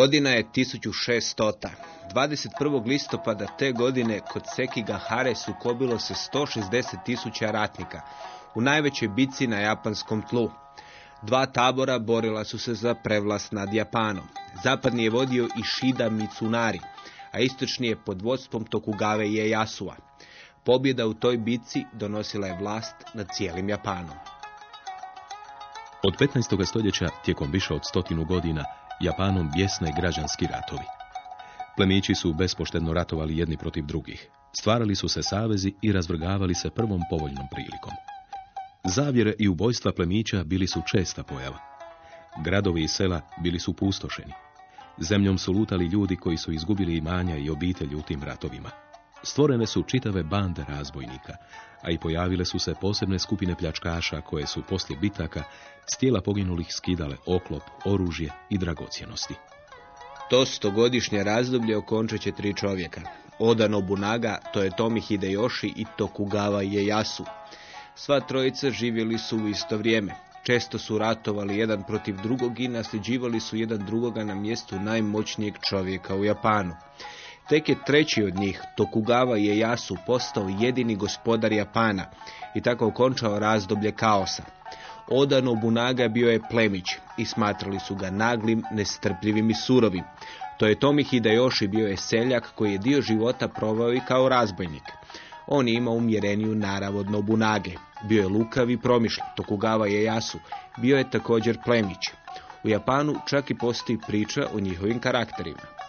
Godina je 1600. 21. listopada te godine kod Sekiga Hare sukobilo se 160 tisuća ratnika u najvećoj bici na japanskom tlu. Dva tabora borila su se za prevlast nad Japanom. Zapadni je vodio Ishida Mitsunari, a istočni je pod vodstvom Tokugave Ieyasua. Pobjeda u toj bici donosila je vlast nad cijelim Japanom. Od 15. stoljeća, tijekom više od stotinu godina, Japanom bjesne građanski ratovi. Plemići su bespoštedno ratovali jedni protiv drugih. Stvarali su se savezi i razvrgavali se prvom povoljnom prilikom. Zavjere i ubojstva plemića bili su česta pojava. Gradovi i sela bili su pustošeni. Zemljom su lutali ljudi koji su izgubili imanja i obitelji u tim ratovima. Stvorene su čitave bande razbojnika, a i pojavile su se posebne skupine pljačkaša koje su poslije bitaka s tijela poginulih skidale oklop, oružje i dragocjenosti. To stogodišnje razdoblje okončat će tri čovjeka. Oda Nobunaga, Toyotomi Hideyoshi i Tokugawa Ieyasu. Sva trojica živjeli su u isto vrijeme. Često su ratovali jedan protiv drugog i nasljeđivali su jedan drugoga na mjestu najmoćnijeg čovjeka u Japanu. Tek je treći od njih, Tokugawa Ieyasu, postao jedini gospodar Japana i tako okončao razdoblje kaosa. Oda Nobunaga bio je plemić i smatrali su ga naglim, nestrpljivim i surovim. To je Tomi Hideyoshi bio je seljak koji je dio života proveo i kao razbojnik. On je imao umjereniju narav od Nobunage. Bio je lukav i promišljen. Tokugawa Ieyasu bio je također plemić. U Japanu čak i postoji priča o njihovim karakterima.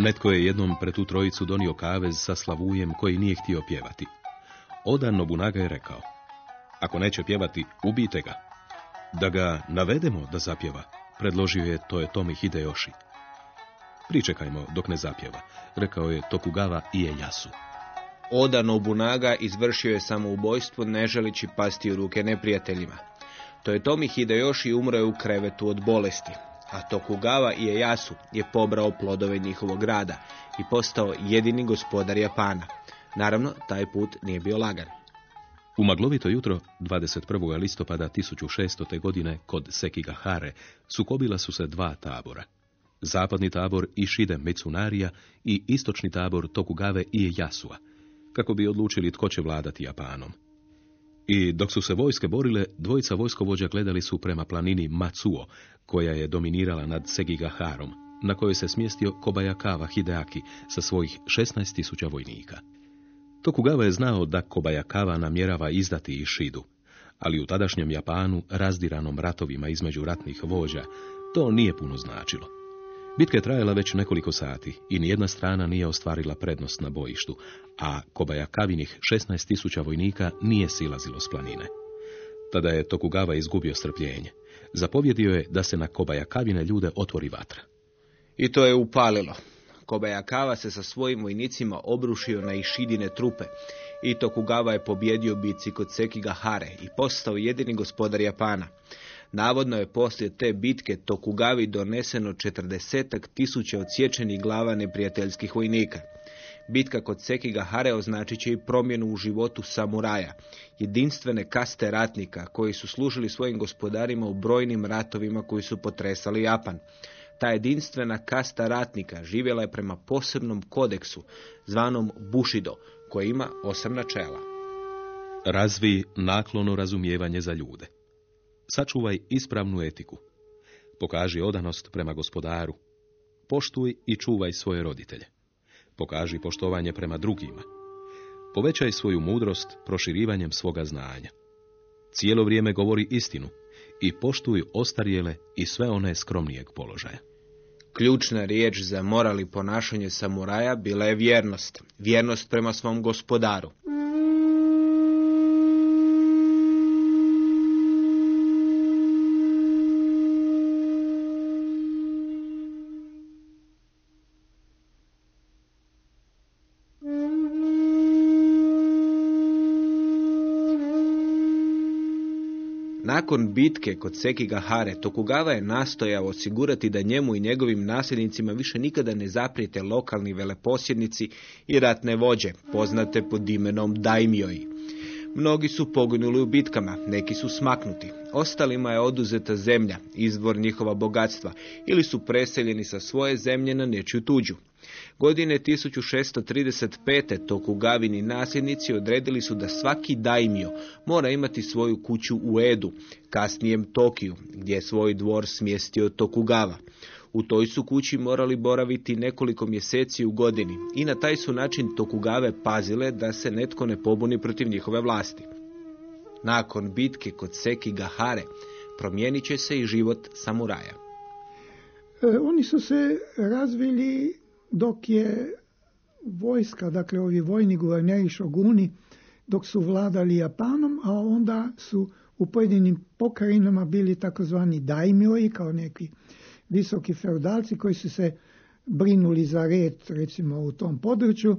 Netko je jednom pred tu trojicu donio kavez sa slavujem koji nije htio pjevati. Oda Nobunaga je rekao, ako neće pjevati, ubijte ga. Da ga navedemo da zapjeva, predložio je to je Tomi Hideyoshi. Pričekajmo dok ne zapjeva, rekao je Tokugawa Ieyasu. Oda Nobunaga izvršio je samoubojstvo ne želeći pasti u ruke neprijateljima. To je Tomi Hideyoshi umro u krevetu od bolesti, a Tokugawa Ieyasu je pobrao plodove njihovog rada i postao jedini gospodar Japana. Naravno, taj put nije bio lagan. U maglovito jutro 21. listopada 1600. godine kod Sekigahare sukobila su se dva tabora. Zapadni tabor Ishide Mitsunarija i istočni tabor Tokugave Ieyasua, kako bi odlučili tko će vladati Japanom. I dok su se vojske borile, dvojica vojskovođa gledali su prema planini Matsuo, koja je dominirala nad Segigaharom, na kojoj se smjestio Kobayakawa Hideaki sa svojih 16.000 vojnika. Tokugawa je znao da Kobayakawa namjerava izdati Ishidu, ali u tadašnjem Japanu, razdiranom ratovima između ratnih vođa, to nije puno značilo. Bitka je trajala već nekoliko sati i nijedna strana nije ostvarila prednost na bojištu, a Kobayakavinih 16.000 vojnika nije silazilo s planine. Tada je Tokugawa izgubio strpljenje. Zapovjedio je da se na Kobayakavine ljude otvori vatra. I to je upalilo. Kobayakawa se sa svojim vojnicima obrušio na Ishidine trupe i Tokugawa je pobjedio bici kod Sekigahare i postao jedini gospodar Japana. Navodno je poslije te bitke Tokugavi doneseno četrdesetak tisuća odsječenih glava neprijateljskih vojnika. Bitka kod Sekigahare označit će i promjenu u životu samuraja, jedinstvene kaste ratnika koji su služili svojim gospodarima u brojnim ratovima koji su potresali Japan. Ta jedinstvena kasta ratnika živjela je prema posebnom kodeksu, zvanom Bushido, koji ima osam načela. Razvi naklono razumijevanje za ljude. Sačuvaj ispravnu etiku. Pokaži odanost prema gospodaru. Poštuj i čuvaj svoje roditelje. Pokaži poštovanje prema drugima. Povećaj svoju mudrost proširivanjem svoga znanja. Cijelo vrijeme govori istinu i poštuj ostarjele i sve one skromnijeg položaja. Ključna riječ za moral i ponašanje samuraja bila je vjernost. Vjernost prema svom gospodaru. Nakon bitke kod Sekigahare, Tokugawa je nastojao osigurati da njemu i njegovim nasljednicima više nikada ne zaprijete lokalni veleposjednici i ratne vođe, poznate pod imenom daimyoi. Mnogi su poginuli u bitkama, neki su smaknuti. Ostalima je oduzeta zemlja, izvor njihova bogatstva, ili su preseljeni sa svoje zemlje na nečiju tuđu. Godine 1635. Tokugavini nasljednici odredili su da svaki daimio mora imati svoju kuću u Edu, kasnijem Tokiju, gdje je svoj dvor smjestio Tokugawa. U toj su kući morali boraviti nekoliko mjeseci u godini i na taj su način Tokugave pazile da se netko ne pobuni protiv njihove vlasti. Nakon bitke kod Sekigahare promijenit će se i život samuraja. E, oni su se razvili dok je vojska, dakle ovi vojni guverneri šoguni, dok su vladali Japanom, a onda su u pojedinim pokrajinama bili takozvani daimyoji, kao neki visoki feudalci koji su se brinuli za red, recimo u tom području,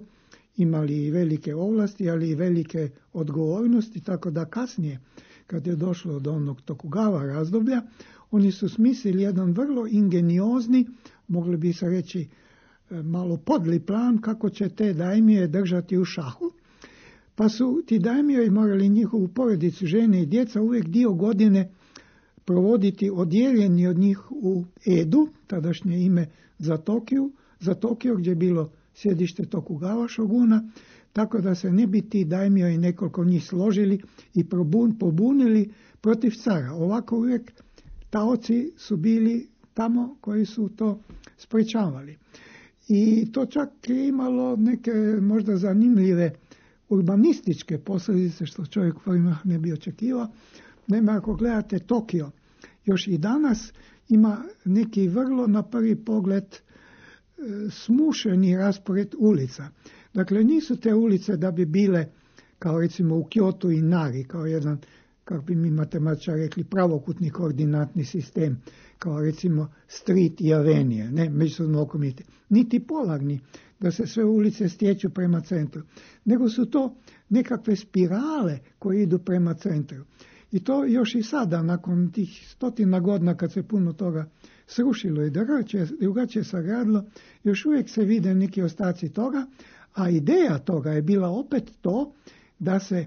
imali i velike ovlasti, ali i velike odgovornosti, tako da kasnije, kad je došlo do onog Tokugava razdoblja, oni su smislili jedan vrlo ingeniozni, mogli bi se reći malo podli plan kako će te dajmije držati u šahu. Pa su ti dajmijovi morali njihovu porodicu, žene i djeca uvijek dio godine provoditi odjeljeni od njih u Edu, tadašnje ime za Tokiju, za Tokio gdje je bilo sjedište Tokugawa šoguna, tako da se ne bi ti dajmio i nekoliko njih složili i probun, pobunili protiv cara. Ovako uvijek taoci su bili tamo koji su to sprečavali. I to čak je imalo neke možda zanimljive urbanističke posljedice što čovjek ne bi očekivao. Naime, ako gledate Tokio, još i danas ima neki vrlo na prvi pogled e, smušeni raspored ulica. Dakle, nisu te ulice da bi bile kao recimo u Kyoto i Nari, kao jedan, kako bi mi matematičari rekli, pravokutni koordinatni sistem, kao recimo street i avenije, ne, međusobno okomite. Niti polarni, da se sve ulice stječu prema centru, nego su to nekakve spirale koje idu prema centru. I to još i sada, nakon tih stotina godina kad se puno toga srušilo i drugačije, drugačije sagradilo, još uvijek se vide neki ostaci toga, a ideja toga je bila opet to da se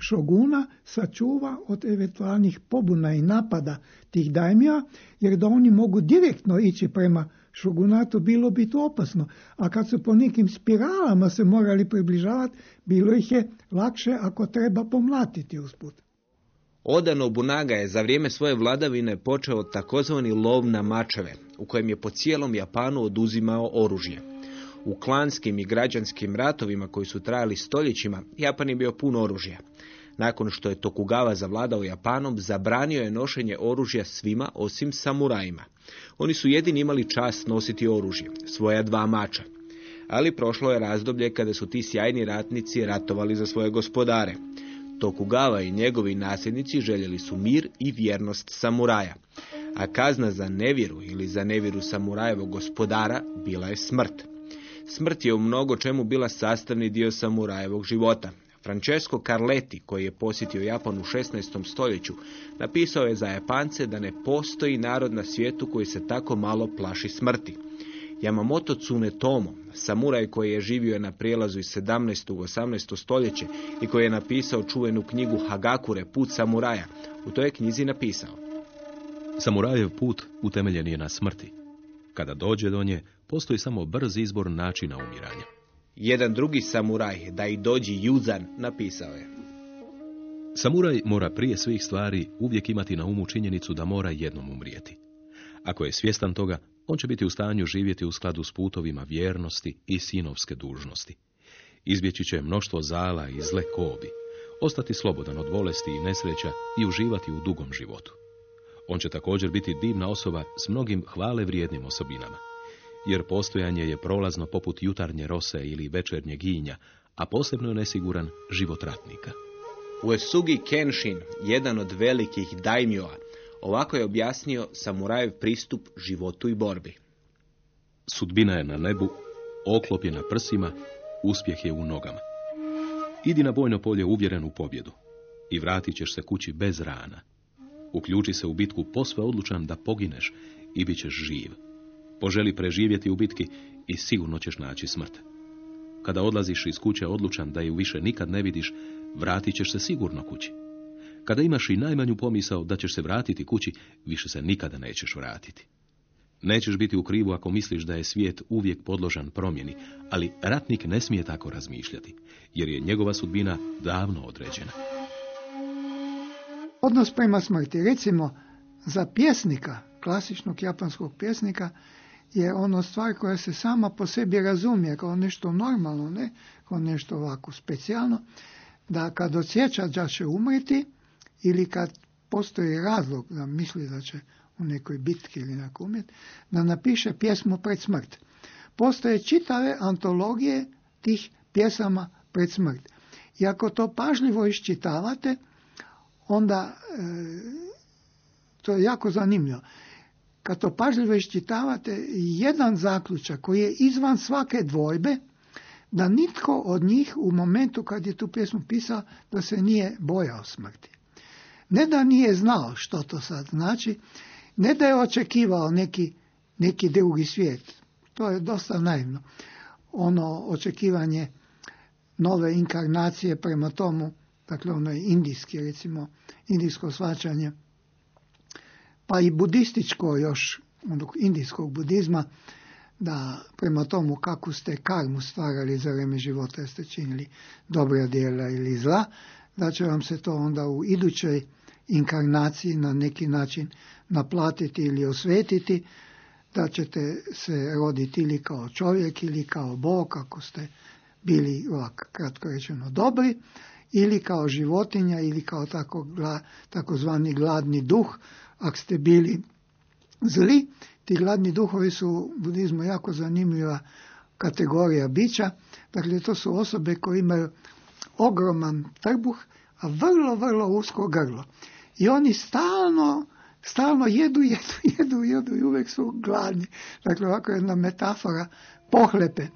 šoguna sačuva od eventualnih pobuna i napada tih dajmija, jer da oni mogu direktno ići prema šogunatu, bilo bi to opasno. A kad su po nekim spiralama se morali približavati, bilo ih je lakše ako treba pomlatiti usput. Oda Nobunaga je za vrijeme svoje vladavine počeo takozvani lov na mačeve, u kojem je po cijelom Japanu oduzimao oružje. U klanskim i građanskim ratovima koji su trajali stoljećima, Japan je bio pun oružja. Nakon što je Tokugawa zavladao Japanom, zabranio je nošenje oružja svima osim samurajima. Oni su jedini imali čast nositi oružje, svoja dva mača. Ali prošlo je razdoblje kada su ti sjajni ratnici ratovali za svoje gospodare. Tokugawa i njegovi nasljednici željeli su mir i vjernost samuraja, a kazna za nevjeru ili za nevjeru samurajevog gospodara bila je smrt. Smrt je u mnogo čemu bila sastavni dio samurajevog života. Francesco Carletti, koji je posjetio Japan u 16. stoljeću, napisao je za Japance da ne postoji narod na svijetu koji se tako malo plaši smrti. Yamamoto Tsunetomo, samuraj koji je živio na prijelazu iz 17. u 18. stoljeće i koji je napisao čuvenu knjigu Hagakure, put samuraja, u toj knjizi napisao. Samurajev put utemeljen je na smrti. Kada dođe do nje, postoji samo brz izbor načina umiranja. Jedan drugi samuraj, da i dođi Juzan, napisao je. Samuraj mora prije svih stvari uvijek imati na umu činjenicu da mora jednom umrijeti. Ako je svjestan toga, on će biti u stanju živjeti u skladu s putovima vjernosti i sinovske dužnosti. Izbjeći će mnoštvo zala i zle kobi, ostati slobodan od bolesti i nesreća i uživati u dugom životu. On će također biti divna osoba s mnogim hvale vrijednim osobinama, jer postojanje je prolazno poput jutarnje rose ili večernje ginja, a posebno je nesiguran život ratnika. Uesugi Kenshin, jedan od velikih daimjoa, ovako je objasnio samurajev pristup životu i borbi. Sudbina je na nebu, oklop je na prsima, uspjeh je u nogama. Idi na bojno polje uvjeren u pobjedu i vratit ćeš se kući bez rana. Uključi se u bitku posve odlučan da pogineš i bit ćeš živ. Poželi preživjeti u bitki i sigurno ćeš naći smrt. Kada odlaziš iz kuće odlučan da ju više nikad ne vidiš, vratit ćeš se sigurno kući. Kada imaš i najmanju pomisao da ćeš se vratiti kući, više se nikada nećeš vratiti. Nećeš biti u krivu ako misliš da je svijet uvijek podložan promjeni, ali ratnik ne smije tako razmišljati, jer je njegova sudbina davno određena. Odnos prema smrti, recimo za pjesnika, klasičnog japanskog pjesnika, je ono stvar koja se sama po sebi razumije kao nešto normalno, ne kao nešto ovako specijalno, da kad osjeća da će umreti ili kad postoji razlog da misli da će u nekoj bitki ili na umjet, da napiše pjesmu pred smrt. Postoje čitave antologije tih pjesama pred smrt. I ako to pažljivo iščitavate, onda e, to je jako zanimljivo. Kad to pažljivo iščitavate, jedan zaključak koji je izvan svake dvojbe, da nitko od njih u momentu kad je tu pjesmu pisao, da se nije bojao smrti. Ne da nije znao što to sad znači, ne da je očekivao neki, neki drugi svijet. To je dosta naivno. Ono očekivanje nove inkarnacije prema tomu, dakle ono indijski, recimo, indijsko svačanje, pa i budističko još, onog indijskog budizma, da prema tomu kako ste karmu stvarali za vreme života, jeste činili dobra djela ili zla, da će vam se to onda u idućoj inkarnaciji na neki način naplatiti ili osvetiti, da ćete se roditi ili kao čovjek ili kao Bog, ako ste bili ovako kratko rečeno dobri, ili kao životinja ili kao tako, takozvani gladni duh, ako ste bili zli. Ti gladni duhovi su u budizmu jako zanimljiva kategorija bića. Dakle, to su osobe koje imaju ogroman trbuh, a vrlo, vrlo usko grlo. I oni stalno, stalno jedu, jedu, jedu, jedu i uvijek su gladni. Dakle, ovako jedna metafora pohlepe.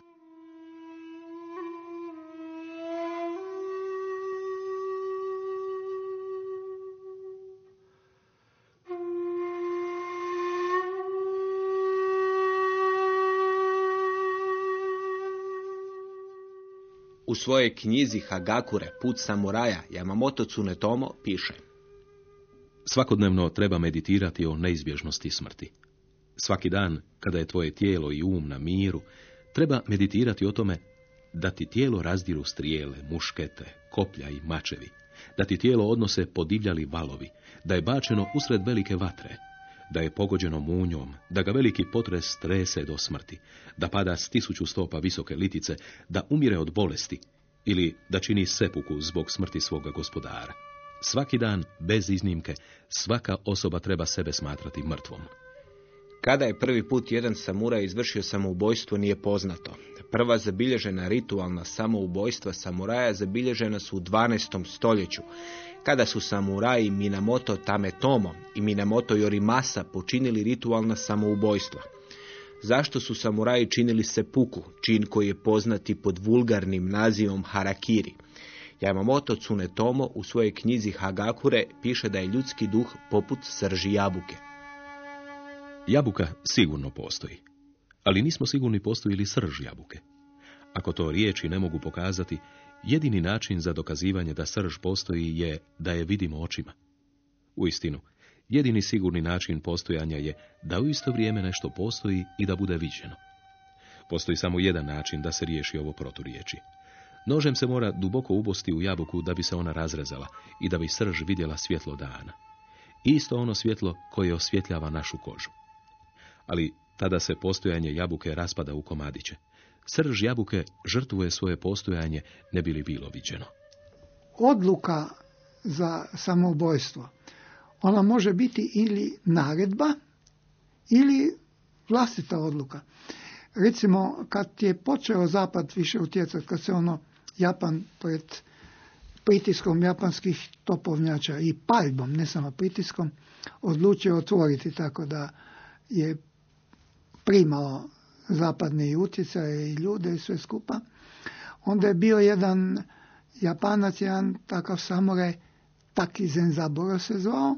U svojoj knjizi Hagakure, Put samuraja, Yamamoto Tsunetomo piše Svakodnevno treba meditirati o neizbježnosti smrti. Svaki dan, kada je tvoje tijelo i um na miru, treba meditirati o tome da ti tijelo razdiru strijele, muškete, koplja i mačevi, da ti tijelo odnose podivljali valovi, da je bačeno usred velike vatre, da je pogođeno munjom, da ga veliki potres strese do smrti, da pada s tisuću stopa visoke litice, da umire od bolesti ili da čini sepuku zbog smrti svoga gospodara. Svaki dan, bez iznimke, svaka osoba treba sebe smatrati mrtvom. Kada je prvi put jedan samuraj izvršio samoubojstvo nije poznato. Prva zabilježena ritualna samoubojstva samuraja zabilježena su u 12. stoljeću, kada su samuraji Minamoto Tametomo i Minamoto Yorimasa počinili ritualna samoubojstva. Zašto su samuraji činili sepuku, čin koji je poznati pod vulgarnim nazivom harakiri? Yamamoto Tsunetomo u svojoj knjizi Hagakure piše da je ljudski duh poput srži jabuke. Jabuka sigurno postoji, ali nismo sigurni postoji li srž jabuke. Ako to riječi ne mogu pokazati, jedini način za dokazivanje da srž postoji je da je vidimo očima. U istinu, Jedini sigurni način postojanja je da u isto vrijeme nešto postoji i da bude viđeno. Postoji samo jedan način da se riješi ovo proturječi. Nožem se mora duboko ubosti u jabuku da bi se ona razrezala i da bi srž vidjela svjetlo dana. Isto ono svjetlo koje osvjetljava našu kožu. Ali tada se postojanje jabuke raspada u komadiće. Srž jabuke žrtvuje svoje postojanje ne bi li bilo viđeno. Odluka za samoubojstvo, ona može biti ili naredba ili vlastita odluka. Recimo, kad je počeo zapad više utjecati, kad se ono Japan pred pritiskom japanskih topovnjača i paljbom, ne samo pritiskom, odlučio otvoriti tako da je primao zapadne utjecaje i ljude i sve skupa. Onda je bio jedan Japanac, jedan takav samuraj, Takizen Zaboro se zvao,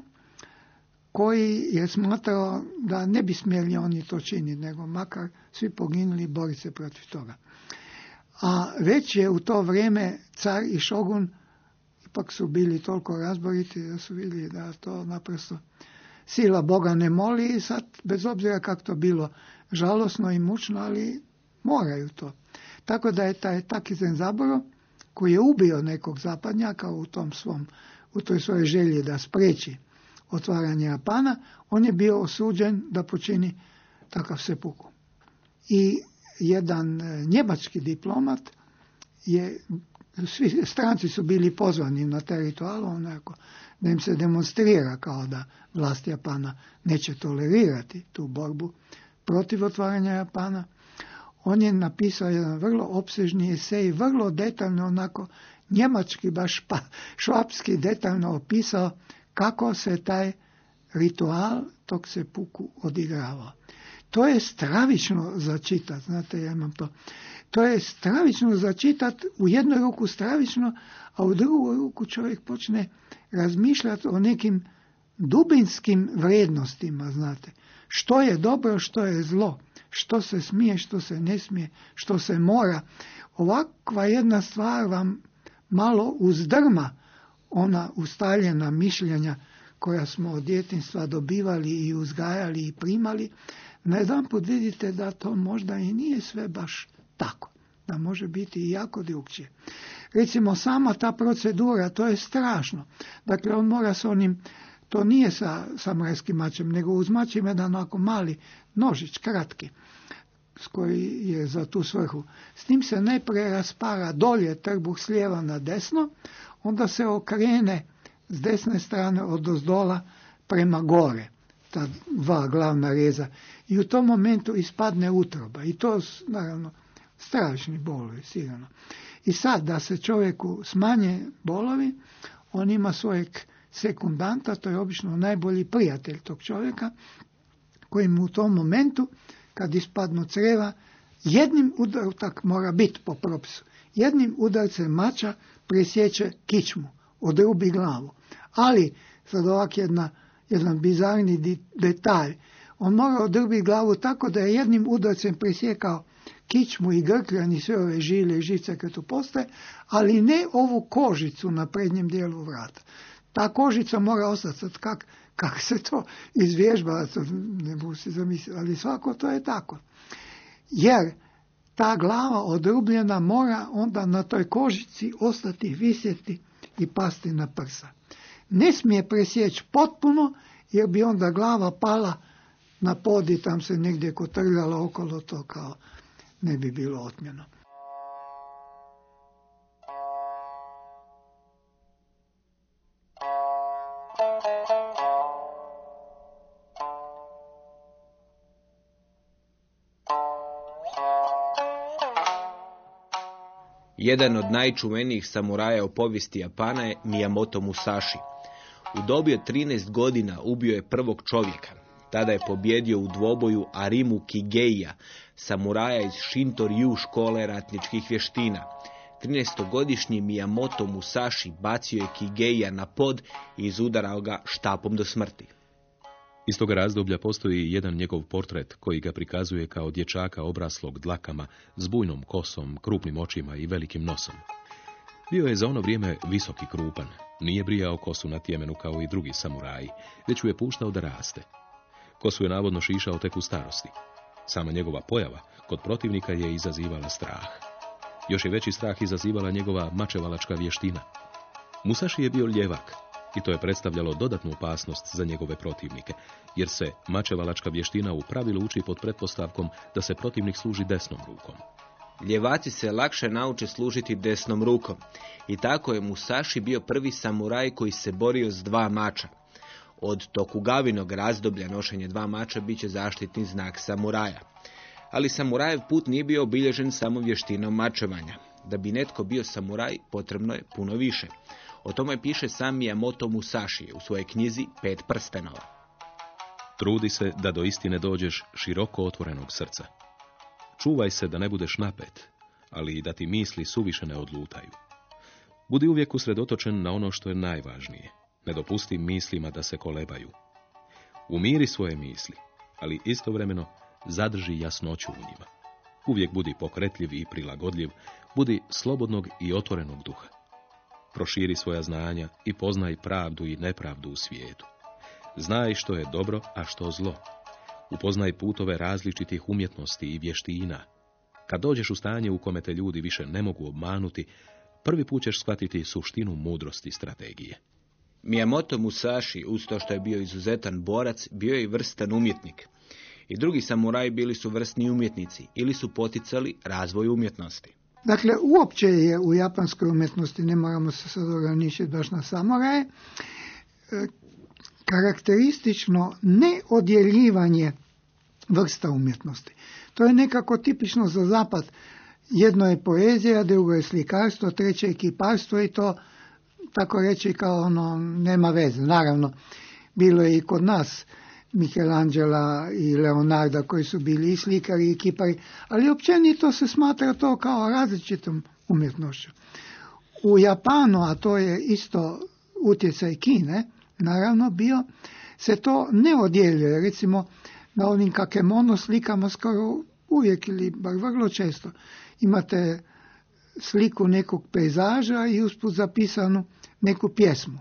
koji je smatrao da ne bi smjeli oni to činiti, nego makar svi poginuli boriti se protiv toga. A već je u to vrijeme car i šogun ipak su bili toliko razboriti da su vidjeli da to naprosto sila Boga ne moli i sad, bez obzira kako to bilo žalosno i mučno, ali moraju to. Tako da je taj Takizen Zaboro, koji je ubio nekog zapadnjaka u tom svom, u toj svojoj želji da spreči otvaranje Japana, on je bio osuđen da počini takav sepuku. I jedan e, njemački diplomat je, svi stranci su bili pozvani na taj ritual, onako, da im se demonstrira kao da vlast Japana neće tolerirati tu borbu protiv otvaranja Japana. On je napisao jedan vrlo opsežni esej, vrlo detaljno onako njemački, baš pa, švapski detaljno opisao kako se taj ritual tog se puku odigravao. To je stravično začitat, znate, ja imam to. To je stravično začitat, u jednoj ruku stravično, a u drugu ruku čovjek počne razmišljati o nekim dubinskim vrijednostima, znate. Što je dobro, što je zlo, što se smije, što se ne smije, što se mora. Ovakva jedna stvar vam malo uzdrma ona ustaljena mišljenja koja smo od djetinstva dobivali i uzgajali i primali, na jedan put vidite da to možda i nije sve baš tako, da može biti i jako drugčije. Recimo sama ta procedura, to je strašno. Dakle, on mora s onim, to nije sa samurajskim mačem, nego uz mačem jedan onako mali nožić, kratki, koji je za tu svrhu. S tim se najprije raspara dolje trbuh s lijeva na desno, onda se okrene s desne strane od ozdola prema gore, ta dva glavna reza. I u tom momentu ispadne utroba. I to, naravno, strašni bolovi, sigurno. I sad, da se čovjeku smanje bolovi, on ima svojeg sekundanta, to je obično najbolji prijatelj tog čovjeka, koji mu u tom momentu, kad ispadnu creva, jednim udarom, tak mora biti po propisu, jednim udarcem mača presjeće kičmu, odrubi glavu. Ali, sad ovak jedna, jedan bizarni detalj, on mora odrubiti glavu tako da je jednim udarcem presjekao kičmu i grkljan i sve ove žile i žice koje tu postoje, ali ne ovu kožicu na prednjem dijelu vrata. Ta kožica mora ostati sad kak, kak se to izvježba, ne mogu se zamisliti, ali svako to je tako. Jer ta glava odrubljena mora onda na toj kožici ostati visjeti i pasti na prsa. Ne smije presjeći potpuno jer bi onda glava pala na podi, tam se negdje kotrljala okolo to kao ne bi bilo otmjeno. Jedan od najčuvenijih samuraja u povijesti Japana je Miyamoto Musashi. U dobi od 13 godina ubio je prvog čovjeka. Tada je pobjedio u dvoboju Arimu Kigeija, samuraja iz Shinto Ryu škole ratničkih vještina. 13-godišnji Miyamoto Musashi bacio je Kigeija na pod i izudarao ga štapom do smrti. Iz toga razdoblja postoji jedan njegov portret koji ga prikazuje kao dječaka obraslog dlakama, s bujnom kosom, krupnim očima i velikim nosom. Bio je za ono vrijeme visoki krupan, nije brijao kosu na tjemenu kao i drugi samuraji, već ju je puštao da raste. Kosu je navodno šišao tek u starosti. Sama njegova pojava kod protivnika je izazivala strah. Još je veći strah izazivala njegova mačevalačka vještina. Musashi je bio ljevak i to je predstavljalo dodatnu opasnost za njegove protivnike, jer se mačevalačka vještina u pravilu uči pod pretpostavkom da se protivnik služi desnom rukom. Ljevaci se lakše nauče služiti desnom rukom i tako je Musashi bio prvi samuraj koji se borio s dva mača. Od Tokugavinog razdoblja nošenje dva mača bit će zaštitni znak samuraja. Ali samurajev put nije bio obilježen samo vještinom mačevanja. Da bi netko bio samuraj, potrebno je puno više. O tome piše sam Miyamoto Musashi u svojoj knjizi Pet prstenova. Trudi se da do istine dođeš široko otvorenog srca. Čuvaj se da ne budeš napet, ali i da ti misli suviše ne odlutaju. Budi uvijek usredotočen na ono što je najvažnije. Ne dopusti mislima da se kolebaju. Umiri svoje misli, ali istovremeno zadrži jasnoću u njima. Uvijek budi pokretljiv i prilagodljiv, budi slobodnog i otvorenog duha. Proširi svoja znanja i poznaj pravdu i nepravdu u svijetu. Znaj što je dobro, a što zlo. Upoznaj putove različitih umjetnosti i vještina. Kad dođeš u stanje u kome te ljudi više ne mogu obmanuti, prvi put ćeš shvatiti suštinu mudrosti strategije. Miyamoto Musashi, uz to što je bio izuzetan borac, bio je i vrstan umjetnik. I drugi samuraji bili su vrstni umjetnici ili su poticali razvoj umjetnosti. Dakle, uopće je u japanskoj umjetnosti, ne moramo se sad ograničiti baš na samuraje, e, karakteristično neodjeljivanje vrsta umjetnosti. To je nekako tipično za zapad. Jedno je poezija, drugo je slikarstvo, treće je kiparstvo i to tako reći kao ono nema veze. Naravno, bilo je i kod nas Michelangela i Leonarda koji su bili i slikari i kipari, ali općenito se smatra to kao različitom umjetnošću. U Japanu, a to je isto utjecaj Kine, naravno bio, se to ne odjeljuje. Recimo, na ovim kakemono slikama skoro uvijek ili bar vrlo često imate sliku nekog pejzaža i usput zapisanu neku pjesmu.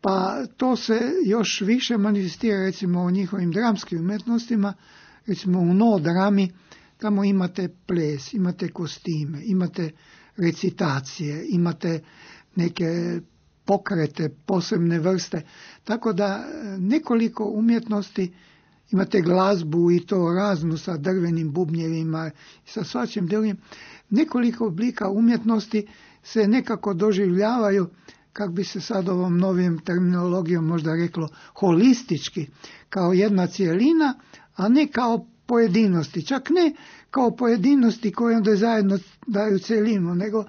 Pa to se još više manifestira recimo u njihovim dramskim umjetnostima, recimo u no drami, tamo imate ples, imate kostime, imate recitacije, imate neke pokrete, posebne vrste, tako da nekoliko umjetnosti imate glazbu i to raznu sa drvenim bubnjevima i sa svačim drugim. Nekoliko oblika umjetnosti se nekako doživljavaju, kak bi se sad ovom novim terminologijom možda reklo, holistički, kao jedna cijelina, a ne kao pojedinosti. Čak ne kao pojedinosti koje onda zajedno daju cijelinu, nego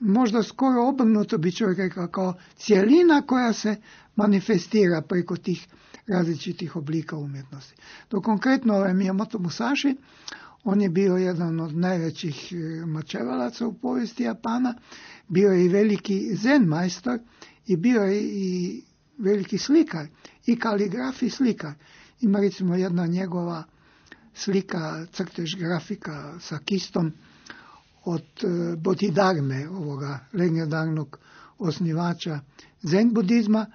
možda skoro obrnuto bi čovjek rekao kao cijelina koja se manifestira preko tih različitih oblika umjetnosti. Do konkretno ovaj Miyamoto Musashi, on je bio jedan od najvećih e, mačevalaca u povijesti Japana, bio je i veliki zen majstor i bio je i veliki slikar i kaligraf i slikar. Ima recimo jedna njegova slika, crtež grafika sa kistom od e, Bodhidharme, ovoga legendarnog osnivača zen budizma,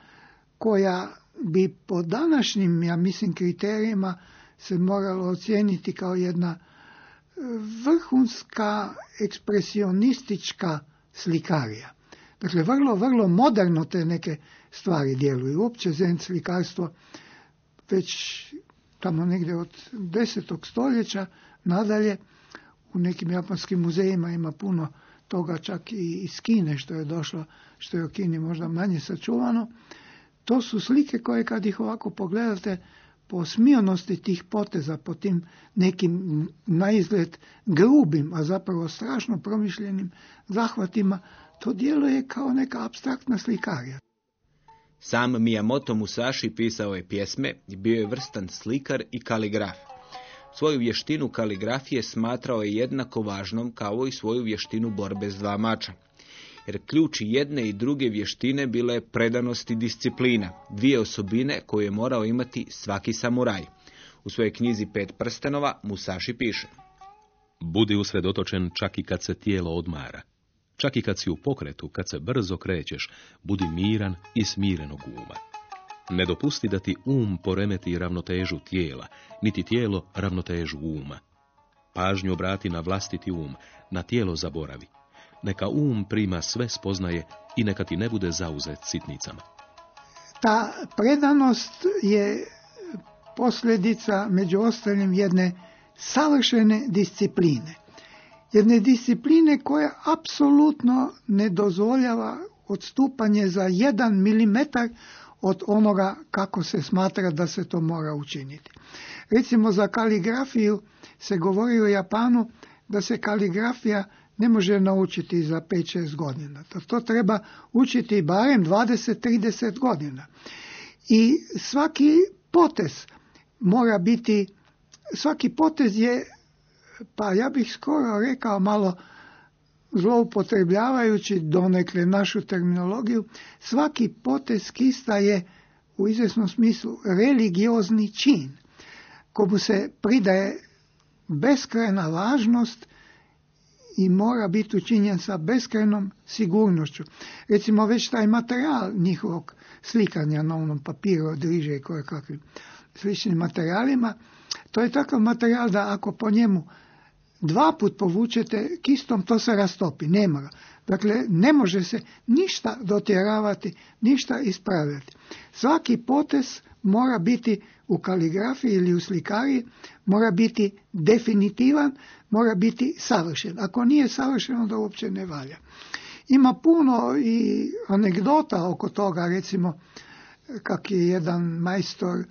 koja bi po današnjim, ja mislim, kriterijima se moralo ocijeniti kao jedna e, vrhunska ekspresionistička slikarija. Dakle, vrlo, vrlo moderno te neke stvari djeluju. Uopće zen slikarstvo već tamo negdje od desetog stoljeća nadalje u nekim japanskim muzejima ima puno toga čak i iz Kine što je došlo, što je u Kini možda manje sačuvano. To su slike koje kad ih ovako pogledate po smijonosti tih poteza, po tim nekim naizgled grubim, a zapravo strašno promišljenim zahvatima, to djeluje kao neka abstraktna slikarija. Sam Miyamoto Musashi pisao je pjesme i bio je vrstan slikar i kaligraf. Svoju vještinu kaligrafije smatrao je jednako važnom kao i svoju vještinu borbe s dva mača jer ključ jedne i druge vještine bila je predanost i disciplina, dvije osobine koje je morao imati svaki samuraj. U svojoj knjizi Pet prstenova Musashi piše Budi usredotočen čak i kad se tijelo odmara. Čak i kad si u pokretu, kad se brzo krećeš, budi miran i smirenog uma. Ne dopusti da ti um poremeti ravnotežu tijela, niti tijelo ravnotežu uma. Pažnju obrati na vlastiti um, na tijelo zaboravi. Neka um prima sve spoznaje i neka ti ne bude zauzet sitnicama. Ta predanost je posljedica, među ostalim, jedne savršene discipline. Jedne discipline koja apsolutno ne dozvoljava odstupanje za jedan milimetar od onoga kako se smatra da se to mora učiniti. Recimo za kaligrafiju se govori u Japanu da se kaligrafija ne može naučiti za 5-6 godina. To, treba učiti barem 20-30 godina. I svaki potez mora biti, svaki potez je, pa ja bih skoro rekao malo zloupotrebljavajući donekle našu terminologiju, svaki potez kista je u izvjesnom smislu religiozni čin, komu se pridaje beskrajna važnost i mora biti učinjen sa beskrajnom sigurnošću. Recimo već taj materijal njihovog slikanja na onom papiru, driže i koje kakvim sličnim materijalima, to je takav materijal da ako po njemu dva put povučete kistom, to se rastopi, nema ga. Dakle, ne može se ništa dotjeravati, ništa ispravljati. Svaki potez mora biti u kaligrafiji ili u slikari, mora biti definitivan, mora biti savršen. Ako nije savršen, onda uopće ne valja. Ima puno i anegdota oko toga, recimo, kak je jedan majstor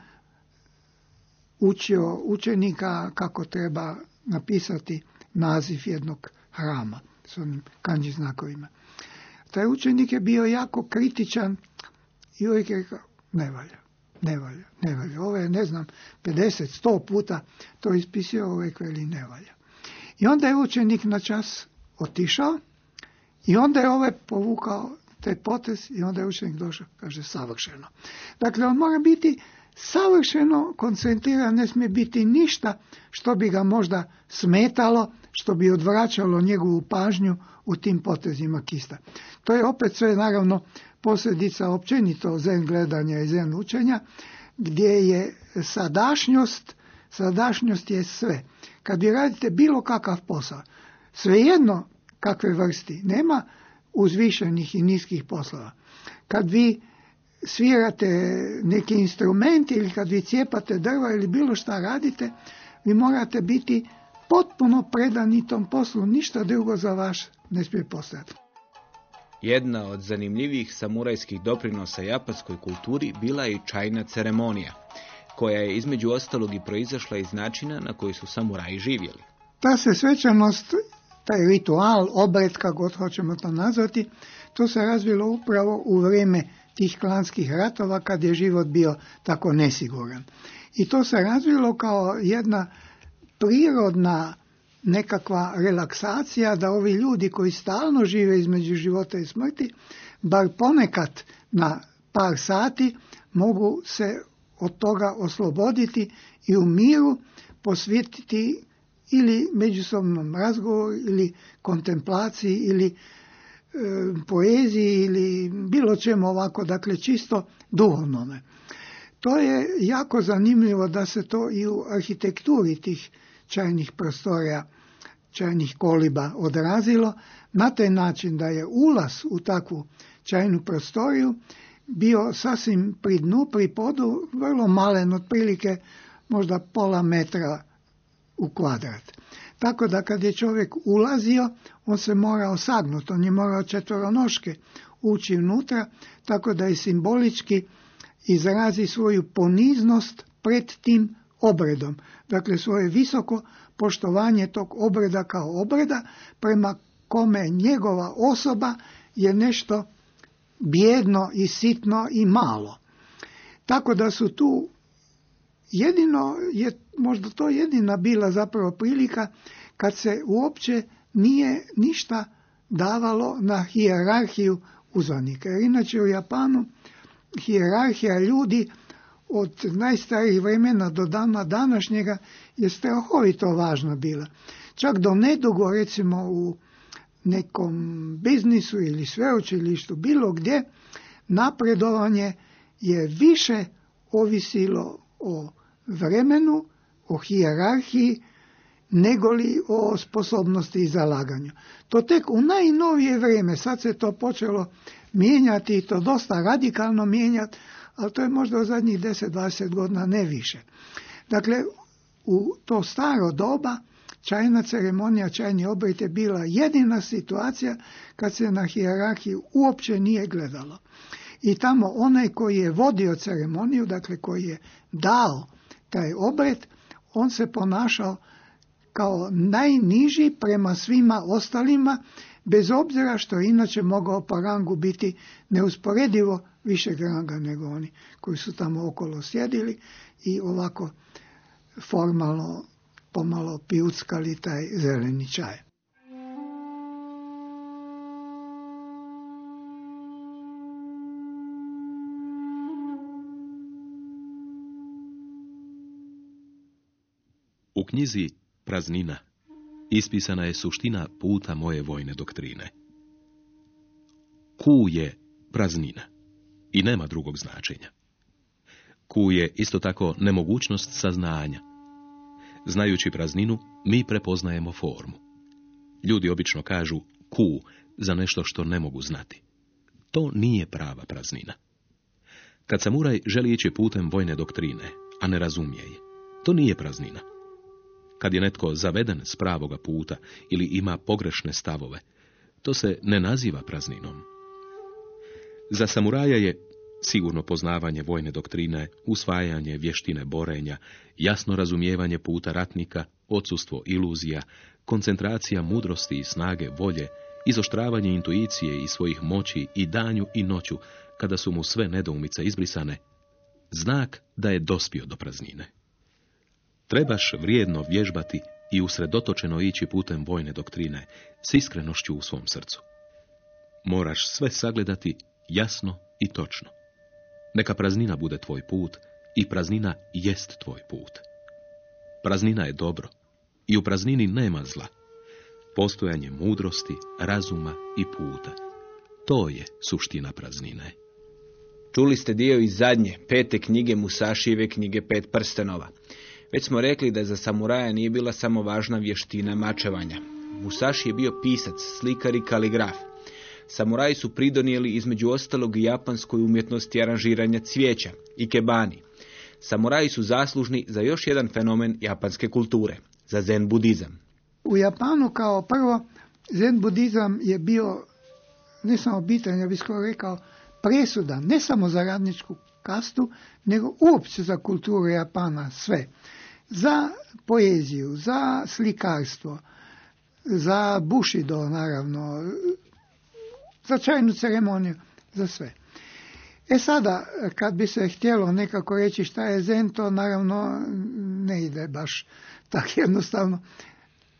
učio učenika kako treba napisati naziv jednog hrama s onim kanji znakovima. Taj učenik je bio jako kritičan i uvijek je rekao, ne valja, ne valja, ne valja. Ovo je, ne znam, 50, 100 puta to ispisio, uvijek veli ne valja. I onda je učenik na čas otišao i onda je ovaj povukao taj potez i onda je učenik došao, kaže, savršeno. Dakle, on mora biti savršeno koncentriran, ne smije biti ništa što bi ga možda smetalo, što bi odvraćalo njegovu pažnju u tim potezima kista. To je opet sve naravno posljedica općenito zen gledanja i zen učenja, gdje je sadašnjost, sadašnjost je sve. Kad vi radite bilo kakav posao, svejedno kakve vrsti, nema uzvišenih i niskih poslova. Kad vi svirate neki instrument ili kad vi cijepate drva ili bilo šta radite, vi morate biti potpuno predani tom poslu, ništa drugo za vaš ne smije postati. Jedna od zanimljivih samurajskih doprinosa japanskoj kulturi bila je i čajna ceremonija, koja je između ostalog i proizašla iz načina na koji su samuraji živjeli. Ta se svečanost, taj ritual, obred, kako hoćemo to nazvati, to se razvilo upravo u vrijeme tih klanskih ratova kad je život bio tako nesiguran. I to se razvilo kao jedna prirodna nekakva relaksacija da ovi ljudi koji stalno žive između života i smrti, bar ponekad na par sati mogu se od toga osloboditi i u miru posvetiti ili međusobnom razgovoru ili kontemplaciji ili e, poeziji ili bilo čemu ovako, dakle čisto duhovnome. To je jako zanimljivo da se to i u arhitekturi tih čajnih prostorija, čajnih koliba odrazilo, na taj način da je ulaz u takvu čajnu prostoriju bio sasvim pri dnu, pri podu, vrlo malen, otprilike možda pola metra u kvadrat. Tako da kad je čovjek ulazio, on se morao sagnuti, on je morao četvoronoške ući unutra, tako da je simbolički izrazi svoju poniznost pred tim obredom. Dakle, svoje visoko poštovanje tog obreda kao obreda, prema kome njegova osoba je nešto bijedno i sitno i malo. Tako da su tu jedino, je možda to jedina bila zapravo prilika kad se uopće nije ništa davalo na hijerarhiju uzvanika. Jer inače u Japanu hijerarhija ljudi od najstarijih vremena do dana današnjega je strahovito važna bila. Čak do nedugo, recimo u nekom biznisu ili sveučilištu, bilo gdje, napredovanje je više ovisilo o vremenu, o hijerarhiji, nego li o sposobnosti i zalaganju. To tek u najnovije vrijeme, sad se to počelo mijenjati i to dosta radikalno mijenjati, ali to je možda u zadnjih 10-20 godina ne više. Dakle, u to staro doba čajna ceremonija, čajni obrit je bila jedina situacija kad se na hijerarhiju uopće nije gledalo. I tamo onaj koji je vodio ceremoniju, dakle koji je dao taj obret, on se ponašao kao najniži prema svima ostalima, bez obzira što je inače mogao po rangu biti neusporedivo više ranga nego oni koji su tamo okolo sjedili i ovako formalno pomalo pijuckali taj zeleni čaj. U knjizi Praznina ispisana je suština puta moje vojne doktrine. Ku je praznina i nema drugog značenja. Ku je isto tako nemogućnost saznanja. Znajući prazninu, mi prepoznajemo formu. Ljudi obično kažu ku za nešto što ne mogu znati. To nije prava praznina. Kad samuraj želi ići putem vojne doktrine, a ne razumije je, to nije praznina. Kad je netko zaveden s pravoga puta ili ima pogrešne stavove, to se ne naziva prazninom. Za samuraja je sigurno poznavanje vojne doktrine, usvajanje vještine borenja, jasno razumijevanje puta ratnika, odsustvo iluzija, koncentracija mudrosti i snage volje, izoštravanje intuicije i svojih moći i danju i noću, kada su mu sve nedoumice izbrisane, znak da je dospio do praznine. Trebaš vrijedno vježbati i usredotočeno ići putem vojne doktrine s iskrenošću u svom srcu. Moraš sve sagledati jasno i točno. Neka praznina bude tvoj put i praznina jest tvoj put. Praznina je dobro i u praznini nema zla. Postojanje mudrosti, razuma i puta. To je suština praznine. Čuli ste dio iz zadnje, pete knjige Musašijeve knjige Pet prstenova. Već smo rekli da za samuraja nije bila samo važna vještina mačevanja. Musaši je bio pisac, slikar i kaligraf. Samuraji su pridonijeli između ostalog i japanskoj umjetnosti aranžiranja cvijeća i kebani. Samuraji su zaslužni za još jedan fenomen japanske kulture, za zen budizam. U Japanu kao prvo zen budizam je bio ne samo bitan, ja bih skoro rekao presudan, ne samo za radničku kastu, nego uopće za kulturu Japana, sve. Za poeziju, za slikarstvo, za bušido, naravno, za čajnu ceremoniju, za sve. E sada, kad bi se htjelo nekako reći šta je zen, to naravno ne ide baš tako jednostavno,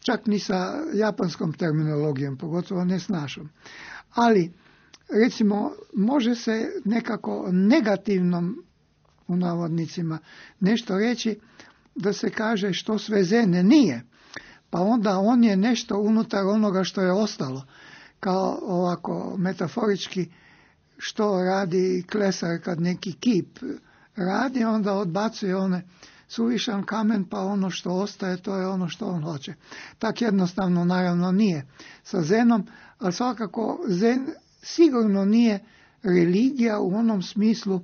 čak ni sa japanskom terminologijom, pogotovo ne s našom. Ali, recimo, može se nekako negativnom, u navodnicima, nešto reći da se kaže što sve zene nije. Pa onda on je nešto unutar onoga što je ostalo. Kao ovako metaforički što radi klesar kad neki kip radi, onda odbacuje one suvišan kamen, pa ono što ostaje, to je ono što on hoće. Tak jednostavno naravno nije sa zenom, ali svakako zen sigurno nije religija u onom smislu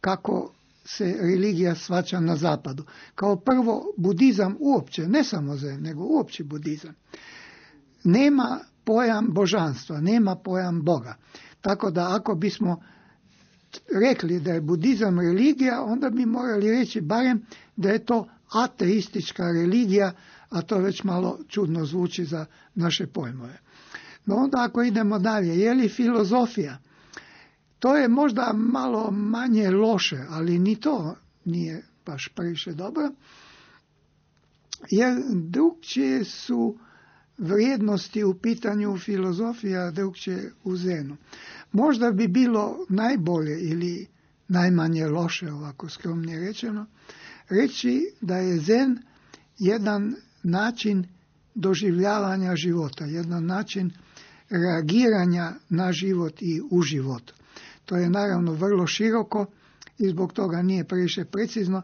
kako se religija svača na zapadu. Kao prvo, budizam uopće, ne samo zen, nego uopće budizam, nema pojam božanstva, nema pojam Boga. Tako da ako bismo rekli da je budizam religija, onda bi morali reći barem da je to ateistička religija, a to već malo čudno zvuči za naše pojmove. No onda ako idemo dalje, je li filozofija? To je možda malo manje loše, ali ni to nije baš previše dobro, jer drugčije su vrijednosti u pitanju filozofija drugčije u zenu. Možda bi bilo najbolje ili najmanje loše, ovako skromnije rečeno, reći da je zen jedan način doživljavanja života, jedan način reagiranja na život i u život. To je naravno vrlo široko i zbog toga nije previše precizno,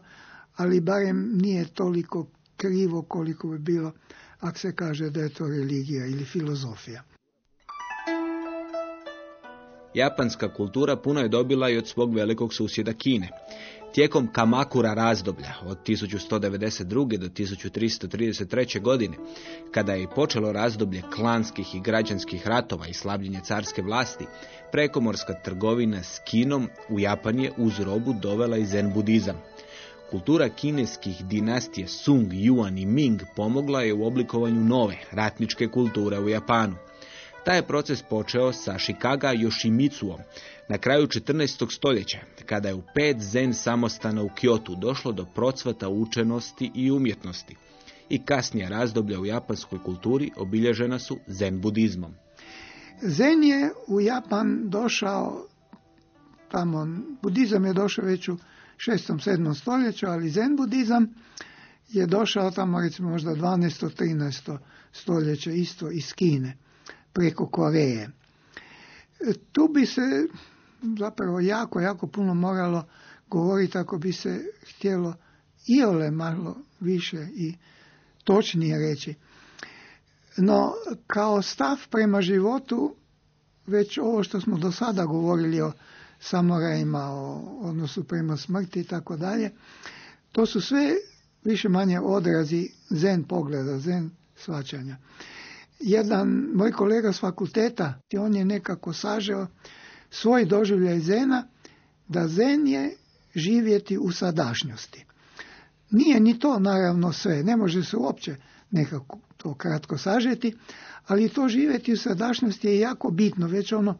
ali barem nije toliko krivo koliko bi bilo ako se kaže da je to religija ili filozofija. Japanska kultura puno je dobila i od svog velikog susjeda Kine. Tijekom Kamakura razdoblja od 1192. do 1333. godine, kada je počelo razdoblje klanskih i građanskih ratova i slabljenje carske vlasti, prekomorska trgovina s Kinom u Japan je uz robu dovela i zen budizam. Kultura kineskih dinastije Sung, Yuan i Ming pomogla je u oblikovanju nove ratničke kulture u Japanu. Taj je proces počeo sa Shikaga Yoshimitsuom na kraju 14. stoljeća, kada je u pet zen samostana u Kyotu došlo do procvata učenosti i umjetnosti. I kasnija razdoblja u japanskoj kulturi obilježena su zen budizmom. Zen je u Japan došao tamo, budizam je došao već u 6. 7. stoljeću, ali zen budizam je došao tamo recimo možda 12. 13. stoljeće isto iz Kine preko Koreje. Tu bi se zapravo jako, jako puno moralo govoriti ako bi se htjelo iole malo više i točnije reći. No, kao stav prema životu, već ovo što smo do sada govorili o samorajima, o odnosu prema smrti i tako dalje, to su sve više manje odrazi zen pogleda, zen svačanja. Jedan moj kolega s fakulteta, on je nekako sažeo svoj doživljaj zena, da zen je živjeti u sadašnjosti. Nije ni to naravno sve, ne može se uopće nekako to kratko sažeti, ali to živjeti u sadašnjosti je jako bitno, već ono,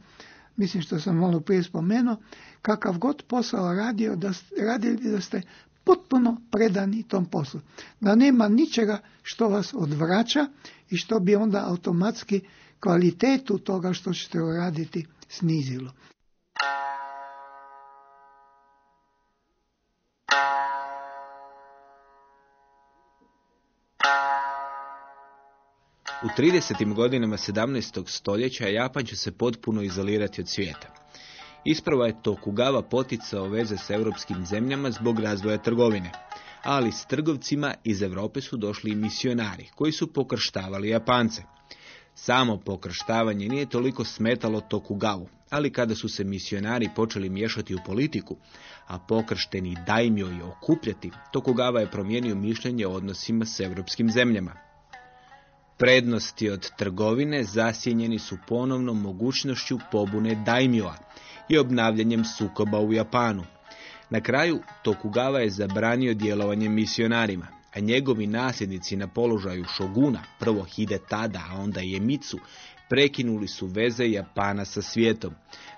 mislim što sam malo prije spomenuo, kakav god posao radio, da, radili da ste potpuno predani tom poslu. Da nema ničega što vas odvraća i što bi onda automatski kvalitetu toga što ćete raditi snizilo. U 30. godinama 17. stoljeća Japan će se potpuno izolirati od svijeta. Isprava je Tokugawa poticao veze s europskim zemljama zbog razvoja trgovine, ali s trgovcima iz Europe su došli i misionari koji su pokrštavali Japance. Samo pokrštavanje nije toliko smetalo Tokugavu, ali kada su se misionari počeli miješati u politiku, a pokršteni dajmio i okupljati, Tokugawa je promijenio mišljenje o odnosima s europskim zemljama. Prednosti od trgovine zasjenjeni su ponovnom mogućnošću pobune dajmioa i obnavljanjem sukoba u Japanu. Na kraju Tokugawa je zabranio djelovanje misionarima, a njegovi nasljednici na položaju šoguna, prvo Hidetada, a onda Jemitsu, prekinuli su veze Japana sa svijetom.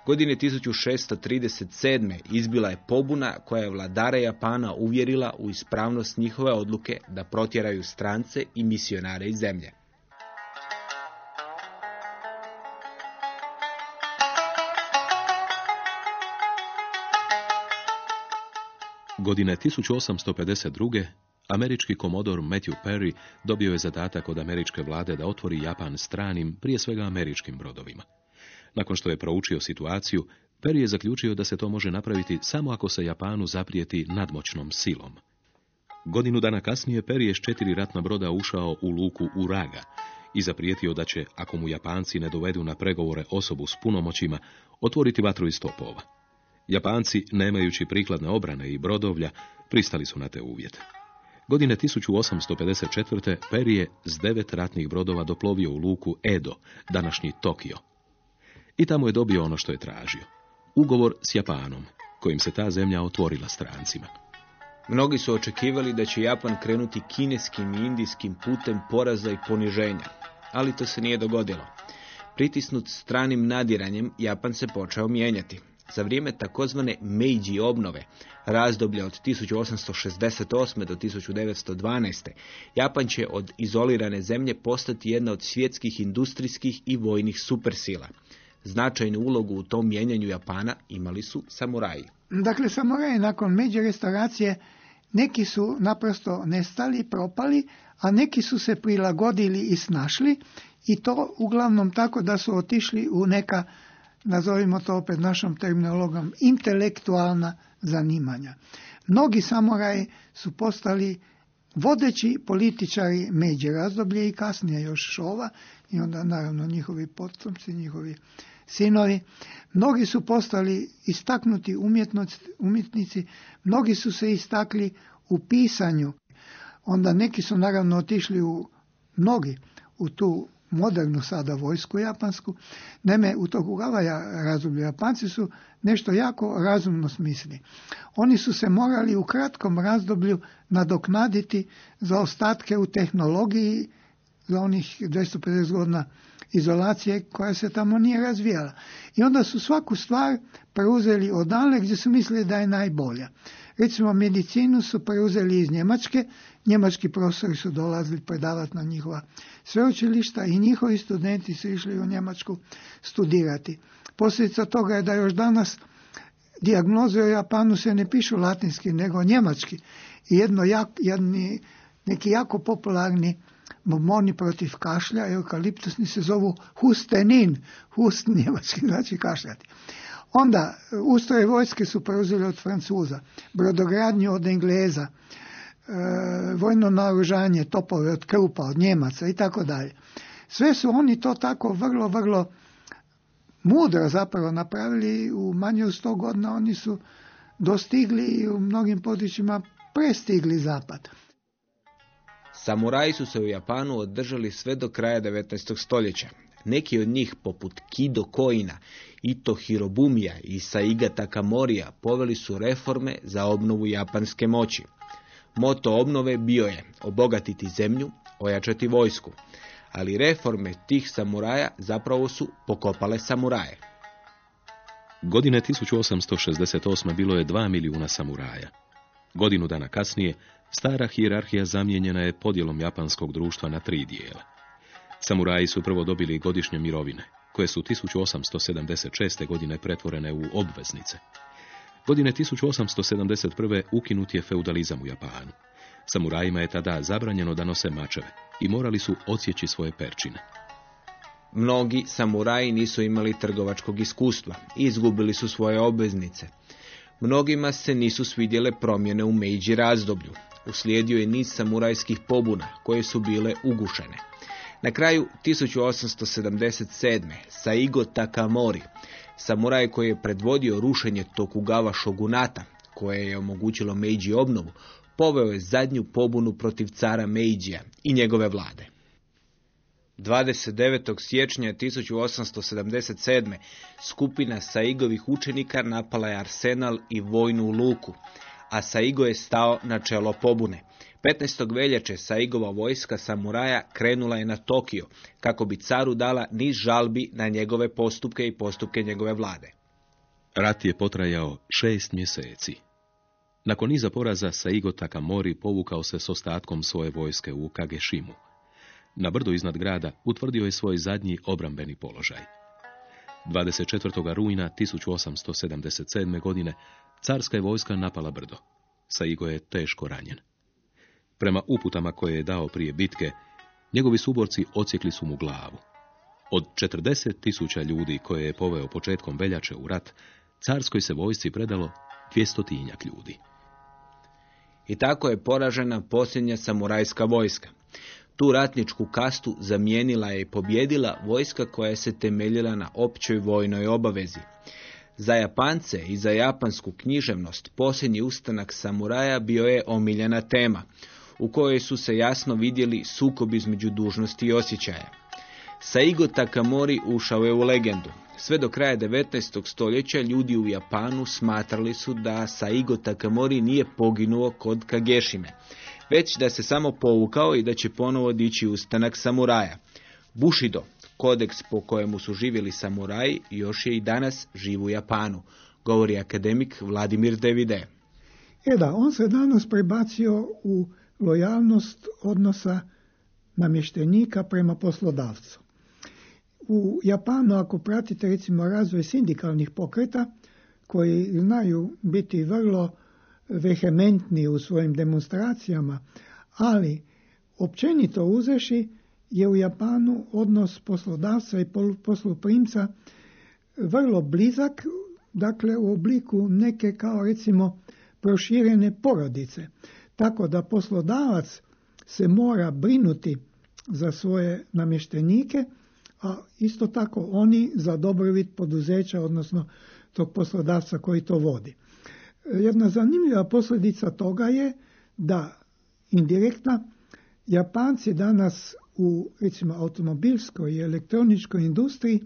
Godine 1637. izbila je pobuna koja je vladare Japana uvjerila u ispravnost njihove odluke da protjeraju strance i misionare iz zemlje. Godine 1852. Američki komodor Matthew Perry dobio je zadatak od američke vlade da otvori Japan stranim, prije svega američkim brodovima. Nakon što je proučio situaciju, Perry je zaključio da se to može napraviti samo ako se Japanu zaprijeti nadmoćnom silom. Godinu dana kasnije Perry je s četiri ratna broda ušao u luku Uraga i zaprijetio da će, ako mu Japanci ne dovedu na pregovore osobu s punomoćima, otvoriti vatru iz topova. Japanci, nemajući prikladne obrane i brodovlja, pristali su na te uvjete. Godine 1854. Perry je s devet ratnih brodova doplovio u luku Edo, današnji Tokio. I tamo je dobio ono što je tražio. Ugovor s Japanom, kojim se ta zemlja otvorila strancima. Mnogi su očekivali da će Japan krenuti kineskim i indijskim putem poraza i poniženja, ali to se nije dogodilo. Pritisnut stranim nadiranjem, Japan se počeo mijenjati. Za vrijeme takozvane Meiji obnove, razdoblja od 1868. do 1912. Japan će od izolirane zemlje postati jedna od svjetskih industrijskih i vojnih supersila. Značajnu ulogu u tom mijenjanju Japana imali su samuraji. Dakle, samuraji nakon međe restauracije neki su naprosto nestali, propali, a neki su se prilagodili i snašli i to uglavnom tako da su otišli u neka, nazovimo to opet našom terminologom, intelektualna zanimanja. Mnogi samuraji su postali vodeći političari međe razdoblje i kasnije još šova i onda naravno njihovi potomci, njihovi sinovi. Mnogi su postali istaknuti umjetnici, mnogi su se istakli u pisanju. Onda neki su naravno otišli u mnogi u tu modernu sada vojsku japansku. Naime, u Tokugavaja razdoblju Japanci su nešto jako razumno smisli. Oni su se morali u kratkom razdoblju nadoknaditi za ostatke u tehnologiji za onih 250 godina izolacije koja se tamo nije razvijala. I onda su svaku stvar preuzeli odale gdje su mislili da je najbolja. Recimo, medicinu su preuzeli iz Njemačke, njemački profesori su dolazili predavati na njihova sveučilišta i njihovi studenti su išli u Njemačku studirati. Posljedica toga je da još danas dijagnoze u Japanu se ne pišu latinski, nego njemački. I jedno jedni, neki jako popularni momoni protiv kašlja, eukaliptusni se zovu hustenin, hust njemački znači kašljati. Onda ustroje vojske su preuzeli od Francuza, brodogradnju od Engleza, e, vojno naoružanje, topove od Krupa, od Njemaca i tako dalje. Sve su oni to tako vrlo, vrlo mudro zapravo napravili u manje od sto godina oni su dostigli i u mnogim područjima prestigli zapad. Samuraji su se u Japanu održali sve do kraja 19. stoljeća. Neki od njih, poput Kido Koina, Ito Hirobumija i Saiga Takamorija, poveli su reforme za obnovu japanske moći. Moto obnove bio je obogatiti zemlju, ojačati vojsku, ali reforme tih samuraja zapravo su pokopale samuraje. Godine 1868. bilo je 2 milijuna samuraja. Godinu dana kasnije, stara hijerarhija zamijenjena je podjelom japanskog društva na tri dijela. Samuraji su prvo dobili godišnje mirovine, koje su 1876. godine pretvorene u obveznice. Godine 1871. ukinut je feudalizam u Japanu. Samurajima je tada zabranjeno da nose mačeve i morali su odsjeći svoje perčine. Mnogi samuraji nisu imali trgovačkog iskustva i izgubili su svoje obveznice. Mnogima se nisu svidjele promjene u Meiji razdoblju. Uslijedio je niz samurajskih pobuna koje su bile ugušene. Na kraju 1877. Saigo Takamori, samuraj koji je predvodio rušenje Tokugawa šogunata, koje je omogućilo Meiji obnovu, poveo je zadnju pobunu protiv cara Meijija i njegove vlade. 29. siječnja 1877. skupina Saigovih učenika napala je arsenal i vojnu luku, a Saigo je stao na čelo pobune. 15. veljače Saigova vojska samuraja krenula je na Tokio, kako bi caru dala niz žalbi na njegove postupke i postupke njegove vlade. Rat je potrajao šest mjeseci. Nakon niza poraza Saigo Takamori povukao se s ostatkom svoje vojske u Kageshimu. Na brdu iznad grada utvrdio je svoj zadnji obrambeni položaj. 24. rujna 1877. godine carska je vojska napala brdo. Saigo je teško ranjen. Prema uputama koje je dao prije bitke, njegovi suborci ocijekli su mu glavu. Od 40 tisuća ljudi koje je poveo početkom veljače u rat, carskoj se vojsci predalo dvjestotinjak ljudi. I tako je poražena posljednja samurajska vojska. Tu ratničku kastu zamijenila je i pobjedila vojska koja se temeljila na općoj vojnoj obavezi. Za Japance i za japansku književnost posljednji ustanak samuraja bio je omiljena tema, u kojoj su se jasno vidjeli sukob između dužnosti i osjećaja. Saigo Takamori ušao je u legendu. Sve do kraja 19. stoljeća ljudi u Japanu smatrali su da Saigo Takamori nije poginuo kod Kagešime, već da se samo povukao i da će ponovo dići ustanak samuraja. Bushido, kodeks po kojemu su živjeli samuraji, još je i danas živ u Japanu, govori akademik Vladimir Devide. E da, on se danas prebacio u lojalnost odnosa namještenika prema poslodavcu. U Japanu, ako pratite recimo razvoj sindikalnih pokreta, koji znaju biti vrlo vehementni u svojim demonstracijama, ali Općenito uzeši je u Japanu odnos poslodavca i posloprimca vrlo blizak, dakle u obliku neke kao recimo proširene porodice. Tako da poslodavac se mora brinuti za svoje namještenike, a isto tako oni za dobrobit poduzeća, odnosno tog poslodavca koji to vodi. Jedna zanimljiva posljedica toga je da indirektna Japanci danas u recimo automobilskoj i elektroničkoj industriji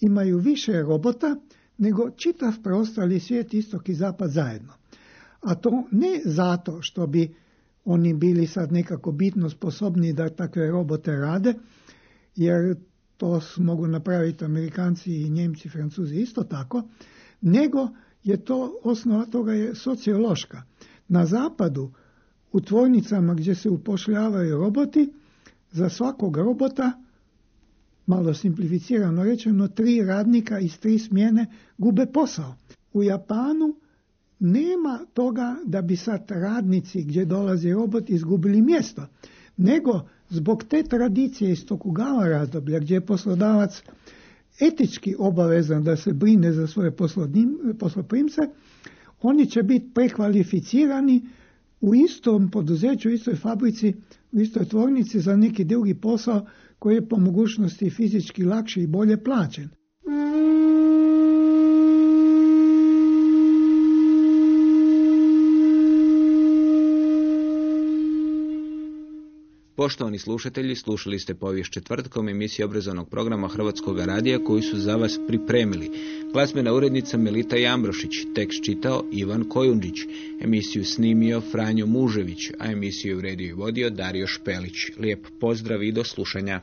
imaju više robota nego čitav preostali svijet istok i zapad zajedno. A to ne zato što bi oni bili sad nekako bitno sposobni da takve robote rade, jer to mogu napraviti Amerikanci i Njemci, Francuzi isto tako, nego je to, osnova toga je sociološka. Na zapadu, u tvornicama gdje se upošljavaju roboti, za svakog robota, malo simplificirano rečeno, tri radnika iz tri smjene gube posao. U Japanu nema toga da bi sad radnici gdje dolazi robot izgubili mjesto, nego zbog te tradicije iz Tokugava razdoblja gdje je poslodavac etički obavezan da se brine za svoje posloprimce, oni će biti prekvalificirani u istom poduzeću, u istoj fabrici, u istoj tvornici za neki drugi posao koji je po mogućnosti fizički lakši i bolje plaćen. Poštovani slušatelji, slušali ste povijest četvrtkom emisije obrazovnog programa Hrvatskog radija koju su za vas pripremili. Glazbena urednica Melita Jambrošić, tekst čitao Ivan Kojundžić, emisiju snimio Franjo Mužević, a emisiju u rediju i vodio Dario Špelić. Lijep pozdrav i do slušanja.